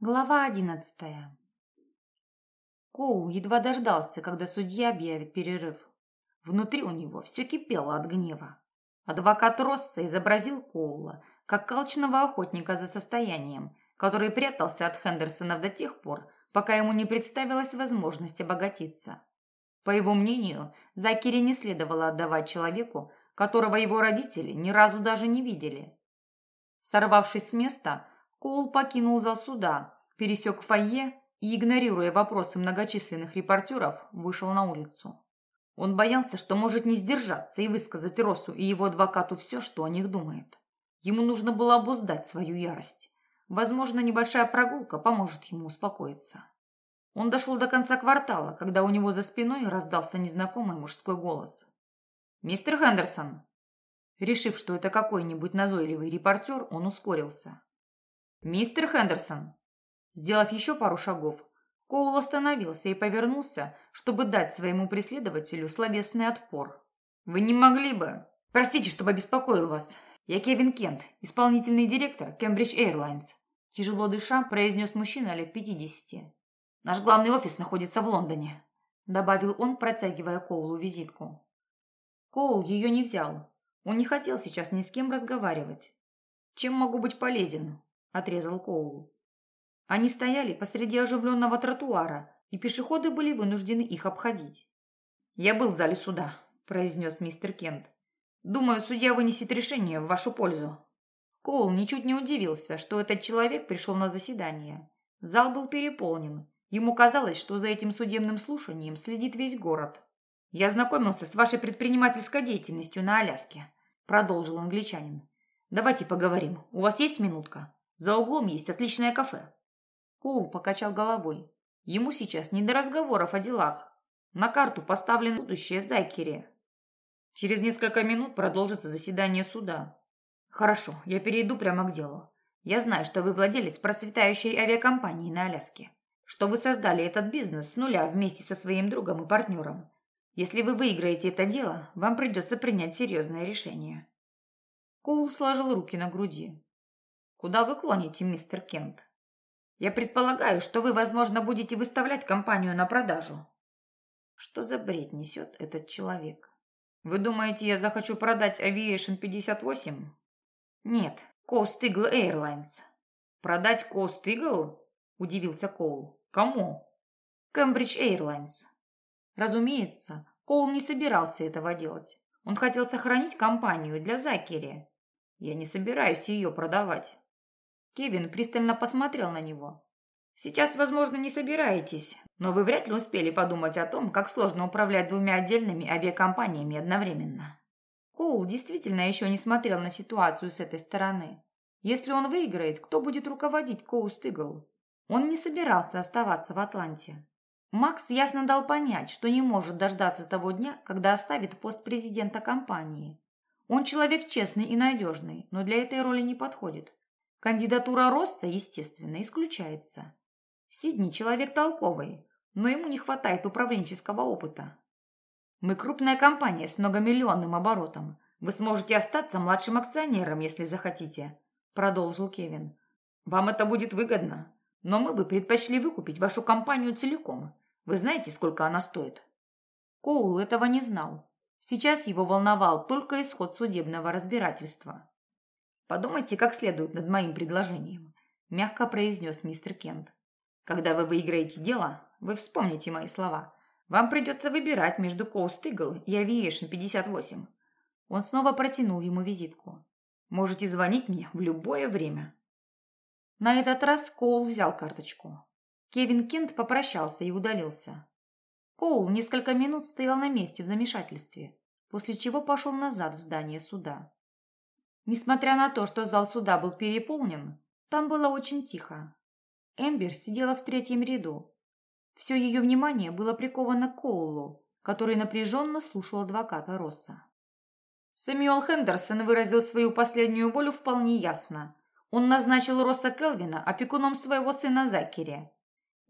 Глава одиннадцатая. Коул едва дождался, когда судья объявит перерыв. Внутри у него все кипело от гнева. Адвокат Росса изобразил Коула как колчного охотника за состоянием, который прятался от Хендерсона до тех пор, пока ему не представилась возможность обогатиться. По его мнению, Закири не следовало отдавать человеку, которого его родители ни разу даже не видели. Сорвавшись с места, Коул покинул зал суда, пересек фойе и, игнорируя вопросы многочисленных репортеров, вышел на улицу. Он боялся, что может не сдержаться и высказать Россу и его адвокату все, что о них думает. Ему нужно было обуздать свою ярость. Возможно, небольшая прогулка поможет ему успокоиться. Он дошел до конца квартала, когда у него за спиной раздался незнакомый мужской голос. «Мистер Хендерсон!» Решив, что это какой-нибудь назойливый репортер, он ускорился. «Мистер Хендерсон!» Сделав еще пару шагов, Коул остановился и повернулся, чтобы дать своему преследователю словесный отпор. «Вы не могли бы...» «Простите, что обеспокоил вас. Я Кевин Кент, исполнительный директор Cambridge Airlines», тяжело дыша, произнес мужчина лет пятидесяти. «Наш главный офис находится в Лондоне», добавил он, протягивая Коулу визитку. Коул ее не взял. Он не хотел сейчас ни с кем разговаривать. «Чем могу быть полезен?» – отрезал Коул. Они стояли посреди оживленного тротуара, и пешеходы были вынуждены их обходить. «Я был в зале суда», – произнес мистер Кент. «Думаю, судья вынесет решение в вашу пользу». Коул ничуть не удивился, что этот человек пришел на заседание. Зал был переполнен. Ему казалось, что за этим судебным слушанием следит весь город. «Я знакомился с вашей предпринимательской деятельностью на Аляске», – продолжил англичанин. «Давайте поговорим. У вас есть минутка?» За углом есть отличное кафе. Коул покачал головой. Ему сейчас не до разговоров о делах. На карту поставлено будущее Зайкере. Через несколько минут продолжится заседание суда. Хорошо, я перейду прямо к делу. Я знаю, что вы владелец процветающей авиакомпании на Аляске. Что вы создали этот бизнес с нуля вместе со своим другом и партнером. Если вы выиграете это дело, вам придется принять серьезное решение. Коул сложил руки на груди. Куда вы клоните, мистер Кент? Я предполагаю, что вы, возможно, будете выставлять компанию на продажу. Что за бред несет этот человек? Вы думаете, я захочу продать Aviation 58? Нет, Coast Eagle Airlines. Продать Coast Eagle? Удивился Коул. Кому? Cambridge Airlines. Разумеется, Коул не собирался этого делать. Он хотел сохранить компанию для Закери. Я не собираюсь ее продавать. Кевин пристально посмотрел на него. «Сейчас, возможно, не собираетесь, но вы вряд ли успели подумать о том, как сложно управлять двумя отдельными авиакомпаниями одновременно». Коул действительно еще не смотрел на ситуацию с этой стороны. Если он выиграет, кто будет руководить Коуст Игл? Он не собирался оставаться в Атланте. Макс ясно дал понять, что не может дождаться того дня, когда оставит пост президента компании. Он человек честный и надежный, но для этой роли не подходит. Кандидатура Росса, естественно, исключается. Сидни человек толковый, но ему не хватает управленческого опыта. Мы крупная компания с многомиллионным оборотом. Вы сможете остаться младшим акционером, если захотите, продолжил Кевин. Вам это будет выгодно, но мы бы предпочли выкупить вашу компанию целиком. Вы знаете, сколько она стоит? Коул этого не знал. Сейчас его волновал только исход судебного разбирательства. Подумайте как следует над моим предложением, мягко произнес мистер Кент. Когда вы выиграете дело, вы вспомните мои слова. Вам придется выбирать между Coast Eagle и Aviation 58. Он снова протянул ему визитку. Можете звонить мне в любое время. На этот раз Коул взял карточку. Кевин Кент попрощался и удалился. Коул несколько минут стоял на месте в замешательстве, после чего пошел назад в здание суда. Несмотря на то, что зал суда был переполнен, там было очень тихо. Эмбер сидела в третьем ряду. Все ее внимание было приковано к Коулу, который напряженно слушал адвоката Росса. Сэмюэл Хендерсон выразил свою последнюю волю вполне ясно. Он назначил Росса Келвина опекуном своего сына Закери.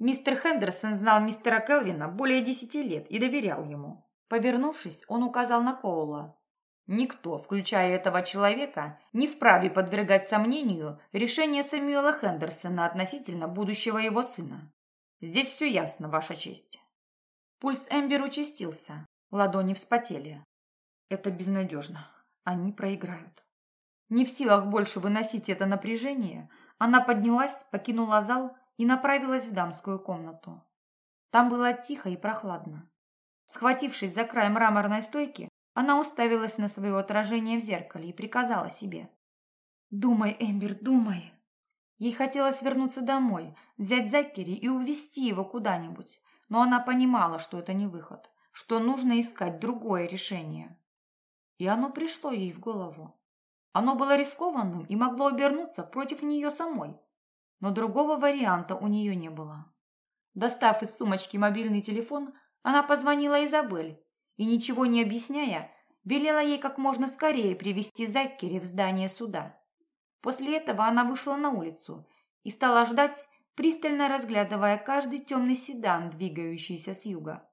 Мистер Хендерсон знал мистера Келвина более десяти лет и доверял ему. Повернувшись, он указал на Коула. Никто, включая этого человека, не вправе подвергать сомнению решение Сэмюэла Хендерсона относительно будущего его сына. Здесь все ясно, Ваша честь. Пульс Эмбер участился, ладони вспотели. Это безнадежно. Они проиграют. Не в силах больше выносить это напряжение, она поднялась, покинула зал и направилась в дамскую комнату. Там было тихо и прохладно. Схватившись за край мраморной стойки, она уставилась на свое отражение в зеркале и приказала себе. «Думай, Эмбер, думай!» Ей хотелось вернуться домой, взять Закери и увезти его куда-нибудь, но она понимала, что это не выход, что нужно искать другое решение. И оно пришло ей в голову. Оно было рискованным и могло обернуться против нее самой, но другого варианта у нее не было. Достав из сумочки мобильный телефон, она позвонила Изабель и, ничего не объясняя, велела ей как можно скорее привести Заккери в здание суда. После этого она вышла на улицу и стала ждать, пристально разглядывая каждый темный седан, двигающийся с юга.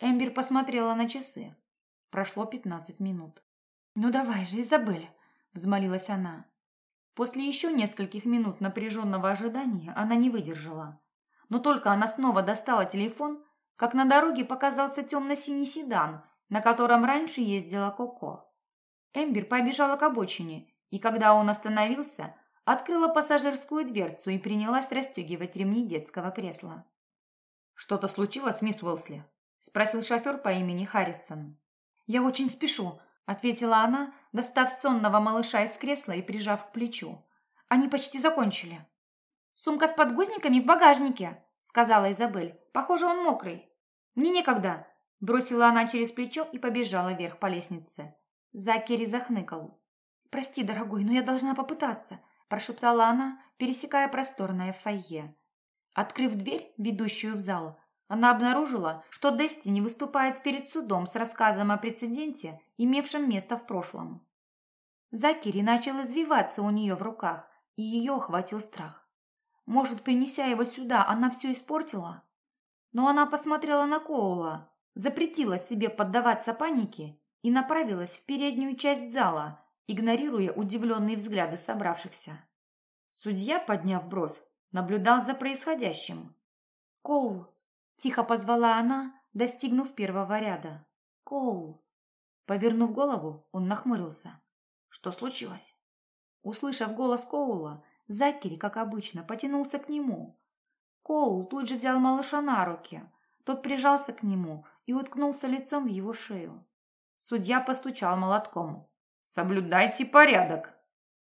Эмбер посмотрела на часы. Прошло пятнадцать минут. «Ну давай же, Изабель!» – взмолилась она. После еще нескольких минут напряженного ожидания она не выдержала. Но только она снова достала телефон, как на дороге показался темно-синий седан, на котором раньше ездила Коко. Эмбер побежала к обочине, и когда он остановился, открыла пассажирскую дверцу и принялась расстегивать ремни детского кресла. «Что-то случилось, мисс Уэлсли?» – спросил шофер по имени Харрисон. «Я очень спешу», – ответила она, достав сонного малыша из кресла и прижав к плечу. «Они почти закончили». «Сумка с подгузниками в багажнике», – сказала Изабель. «Похоже, он мокрый». «Мне некогда», – бросила она через плечо и побежала вверх по лестнице. Закери захныкал. «Прости, дорогой, но я должна попытаться», – прошептала она, пересекая просторное фойе. Открыв дверь, ведущую в зал, она обнаружила, что Дестини выступает перед судом с рассказом о прецеденте, имевшем место в прошлом. Закери начал извиваться у нее в руках, и ее охватил страх. Может, принеся его сюда, она все испортила? Но она посмотрела на Коула, запретила себе поддаваться панике и направилась в переднюю часть зала, игнорируя удивленные взгляды собравшихся. Судья, подняв бровь, наблюдал за происходящим. «Коул!» – тихо позвала она, достигнув первого ряда. «Коул!» Повернув голову, он нахмурился. «Что случилось?» Услышав голос Коула, Закери, как обычно, потянулся к нему. Коул тут же взял малыша на руки. Тот прижался к нему и уткнулся лицом в его шею. Судья постучал молотком. «Соблюдайте порядок!»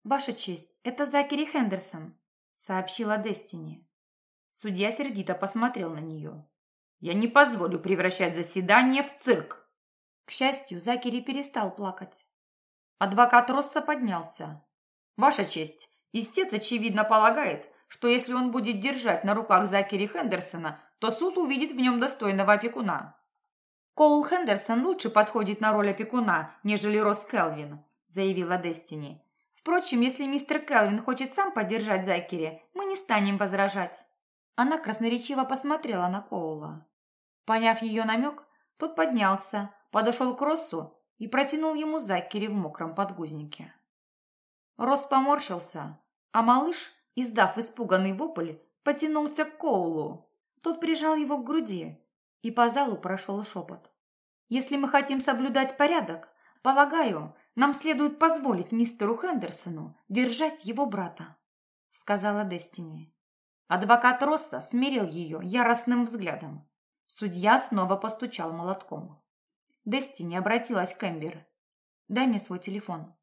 «Ваша честь, это Закери Хендерсон», — сообщила Дестини. Судья сердито посмотрел на нее. «Я не позволю превращать заседание в цирк!» К счастью, Закери перестал плакать. Адвокат Росса поднялся. «Ваша честь, истец, очевидно, полагает, что если он будет держать на руках Закери Хендерсона, то суд увидит в нем достойного опекуна. Коул Хендерсон лучше подходит на роль опекуна, нежели Росс Келвин», – заявила Дестини. «Впрочем, если мистер Келвин хочет сам поддержать Закери, мы не станем возражать». Она красноречиво посмотрела на Коула. Поняв ее намек, тот поднялся, подошел к Россу и протянул ему Закери в мокром подгузнике. Росс поморщился, а малыш, издав испуганный вопль, потянулся к Коулу. Тот прижал его к груди, и по залу прошел шепот. «Если мы хотим соблюдать порядок, полагаю, нам следует позволить мистеру Хендерсону держать его брата», — сказала Дестини. Адвокат Росса смирил ее яростным взглядом. Судья снова постучал молотком. Дестини обратилась к Эмбер. «Дай мне свой телефон».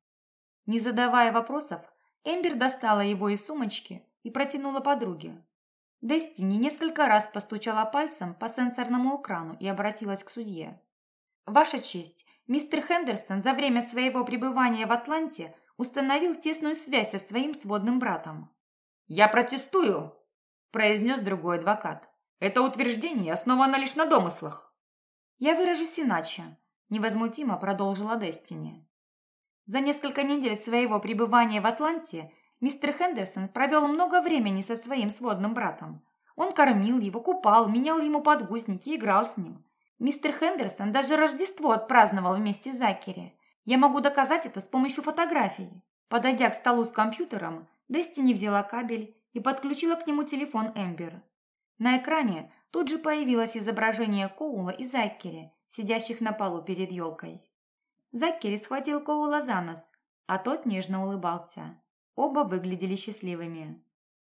Не задавая вопросов, Эмбер достала его из сумочки и протянула подруге. Дестини несколько раз постучала пальцем по сенсорному экрану и обратилась к судье. «Ваша честь, мистер Хендерсон за время своего пребывания в Атланте установил тесную связь со своим сводным братом». «Я протестую!» – произнес другой адвокат. «Это утверждение основано лишь на домыслах». «Я выражусь иначе», – невозмутимо продолжила Дестини. За несколько недель своего пребывания в Атланте Мистер Хендерсон провел много времени со своим сводным братом. Он кормил его, купал, менял ему подгузники, играл с ним. Мистер Хендерсон даже Рождество отпраздновал вместе с Закери. Я могу доказать это с помощью фотографий. Подойдя к столу с компьютером, Дестини взяла кабель и подключила к нему телефон Эмбер. На экране тут же появилось изображение Коула и Заккери, сидящих на полу перед елкой. Заккери схватил Коула за нос, а тот нежно улыбался. Оба выглядели счастливыми.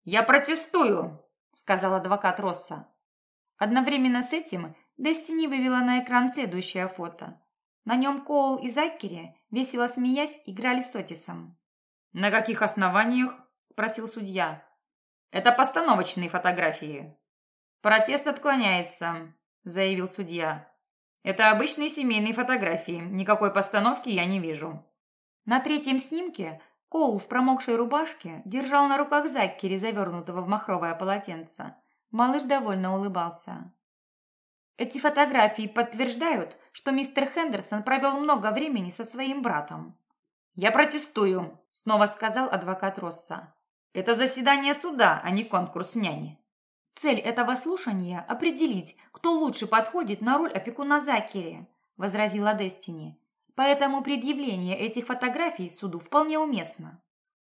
«Я протестую!» – сказал адвокат Росса. Одновременно с этим Дестини вывела на экран следующее фото. На нем Коул и Заккери, весело смеясь, играли с Отисом. «На каких основаниях?» – спросил судья. «Это постановочные фотографии». «Протест отклоняется», – заявил судья. «Это обычные семейные фотографии. Никакой постановки я не вижу». На третьем снимке Коул в промокшей рубашке держал на руках Заккери, завернутого в махровое полотенце. Малыш довольно улыбался. Эти фотографии подтверждают, что мистер Хендерсон провел много времени со своим братом. «Я протестую», — снова сказал адвокат Росса. «Это заседание суда, а не конкурс няни». «Цель этого слушания – определить, кто лучше подходит на роль опекуна Закери», – возразила Дестини. «Поэтому предъявление этих фотографий суду вполне уместно».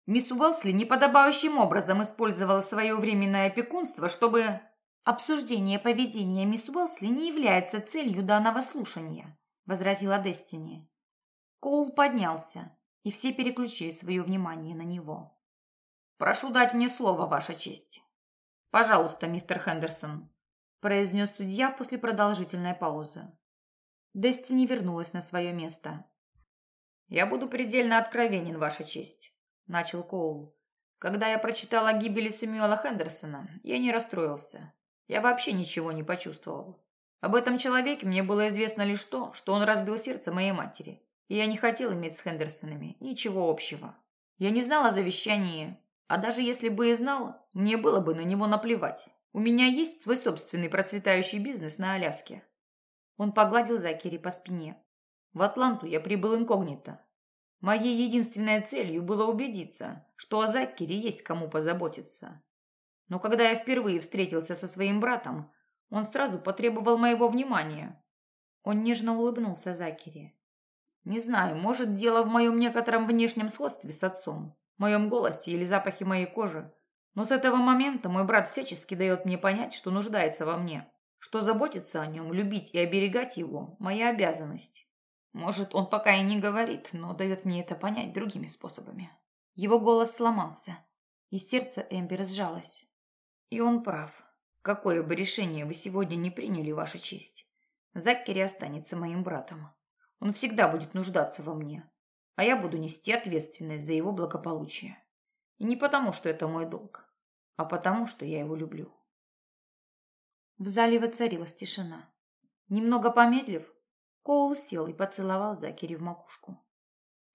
Мисс Уэлсли неподобающим образом использовала свое временное опекунство, чтобы «Обсуждение поведения мисс Уэлсли не является целью данного слушания», – возразила Дестини. Коул поднялся, и все переключили свое внимание на него. «Прошу дать мне слово, Ваша честь». «Пожалуйста, мистер Хендерсон», – произнес судья после продолжительной паузы. Дестини вернулась на свое место. «Я буду предельно откровенен, Ваша честь», – начал Коул. «Когда я прочитал о гибели Сэмюэла Хендерсона, я не расстроился. Я вообще ничего не почувствовал. Об этом человеке мне было известно лишь то, что он разбил сердце моей матери. И я не хотел иметь с Хендерсонами ничего общего. Я не знал о завещании, а даже если бы и знал, мне было бы на него наплевать. У меня есть свой собственный процветающий бизнес на Аляске. Он погладил Закери по спине. В Атланту я прибыл инкогнито. Моей единственной целью было убедиться, что о Закере есть кому позаботиться. Но когда я впервые встретился со своим братом, он сразу потребовал моего внимания. Он нежно улыбнулся Закери. Не знаю, может, дело в моем некотором внешнем сходстве с отцом, моем голосе или запахе моей кожи. Но с этого момента мой брат всячески дает мне понять, что нуждается во мне, что заботиться о нем, любить и оберегать его – моя обязанность. Может, он пока и не говорит, но дает мне это понять другими способами. Его голос сломался, и сердце Эмбер сжалось. И он прав. Какое бы решение вы сегодня не приняли, Ваша честь, Заккери останется моим братом. Он всегда будет нуждаться во мне, а я буду нести ответственность за его благополучие. И не потому, что это мой долг, а потому, что я его люблю. В зале воцарилась тишина. Немного помедлив, Коул сел и поцеловал Закери в макушку.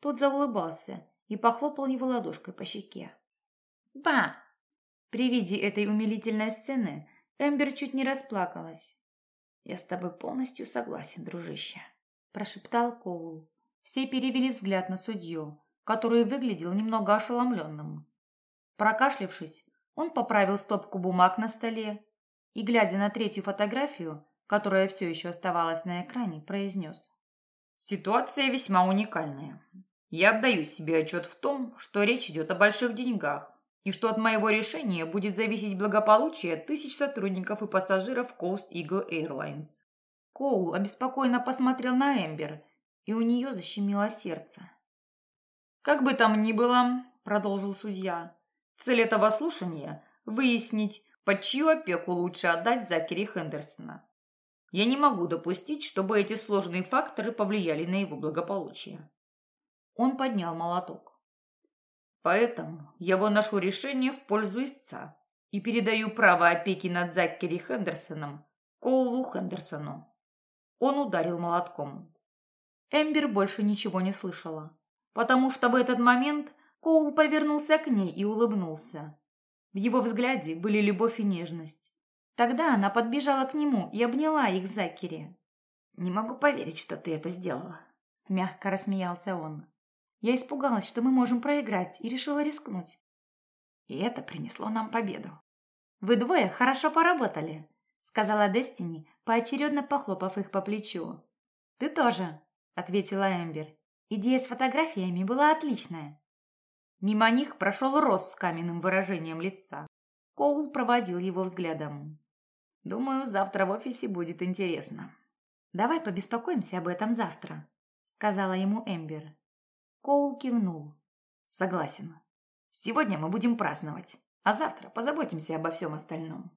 Тот заулыбался и похлопал его ладошкой по щеке. «Ба!» При виде этой умилительной сцены Эмбер чуть не расплакалась. «Я с тобой полностью согласен, дружище», – прошептал Коул. Все перевели взгляд на судью, который выглядел немного ошеломленным. Прокашлявшись, он поправил стопку бумаг на столе и, глядя на третью фотографию, которая все еще оставалась на экране, произнес. «Ситуация весьма уникальная. Я отдаю себе отчет в том, что речь идет о больших деньгах, и что от моего решения будет зависеть благополучие тысяч сотрудников и пассажиров Coast Eagle Airlines. Коул обеспокоенно посмотрел на Эмбер, и у нее защемило сердце. «Как бы там ни было», — продолжил судья, — «цель этого слушания — выяснить, под чью опеку лучше отдать Закери Хендерсона. Я не могу допустить, чтобы эти сложные факторы повлияли на его благополучие». Он поднял молоток. Поэтому я выношу решение в пользу истца и передаю право опеки над Заккери Хендерсоном Коулу Хендерсону. Он ударил молотком. Эмбер больше ничего не слышала, потому что в этот момент Коул повернулся к ней и улыбнулся. В его взгляде были любовь и нежность. Тогда она подбежала к нему и обняла их Закери. «Не могу поверить, что ты это сделала», — мягко рассмеялся он. Я испугалась, что мы можем проиграть, и решила рискнуть. И это принесло нам победу. «Вы двое хорошо поработали», — сказала Дестини, поочередно похлопав их по плечу. «Ты тоже», — ответила Эмбер. Идея с фотографиями была отличная. Мимо них прошел Росс с каменным выражением лица. Коул проводил его взглядом. «Думаю, завтра в офисе будет интересно». «Давай побеспокоимся об этом завтра», — сказала ему Эмбер. Коул кивнул. «Согласен. Сегодня мы будем праздновать, а завтра позаботимся обо всем остальном».